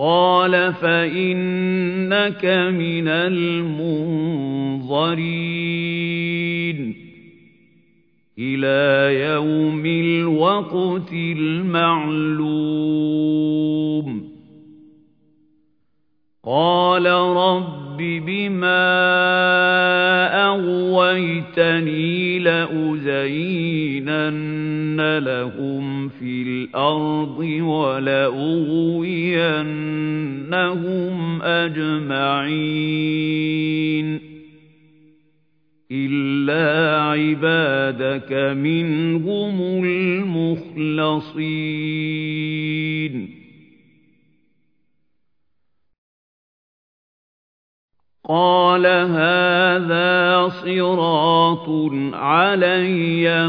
قَالَ فَإِنَّكَ مِنَ الْمُنظَرِينَ. إِلَى يَوْمِ الْوَقْتِ الْمَعْلُومِ. قَالَ رَبِّ بِمَا أَغْوَيْتَنِي لَأُزَيِّنَنَّ لَهُمْ فِي الْأَرْضِ وَلَأُغْوِيَنَّهُمْ أَجْمَعِينَ إِلَّا عِبَادَكَ مِنْهُمُ الْمُخْلَصِينَ. قَالَ هَذَا صِرَاطٌ عَلَيَّ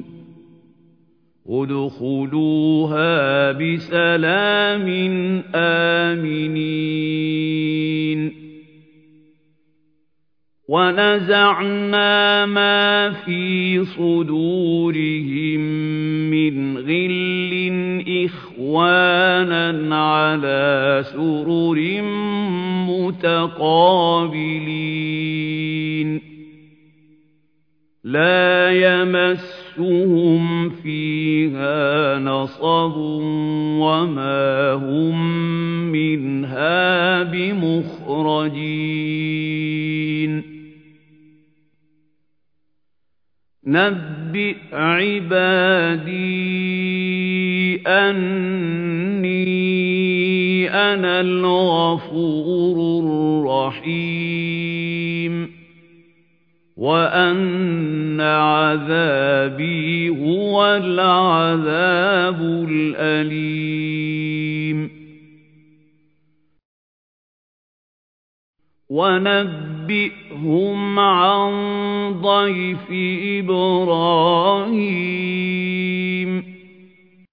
ادخلوها بسلام آمنين. ونزعنا ما في صدورهم من غل إخوانا على سرر متقابلين. لا يمس يَمَسُّهُمْ فِيهَا نَصَبٌ وَمَا هُمْ مِنْهَا بِمُخْرَجِينَ نَبِّئْ عِبَادِي أَنِّي أَنَا الْغَفُورُ الرَّحِيمُ وَأَنَّ عَذَابِي هُوَ الْعَذَابُ الْأَلِيمُ وَنَبِّئْهُمْ عَن ضَيْفِ إِبْرَاهِيمَ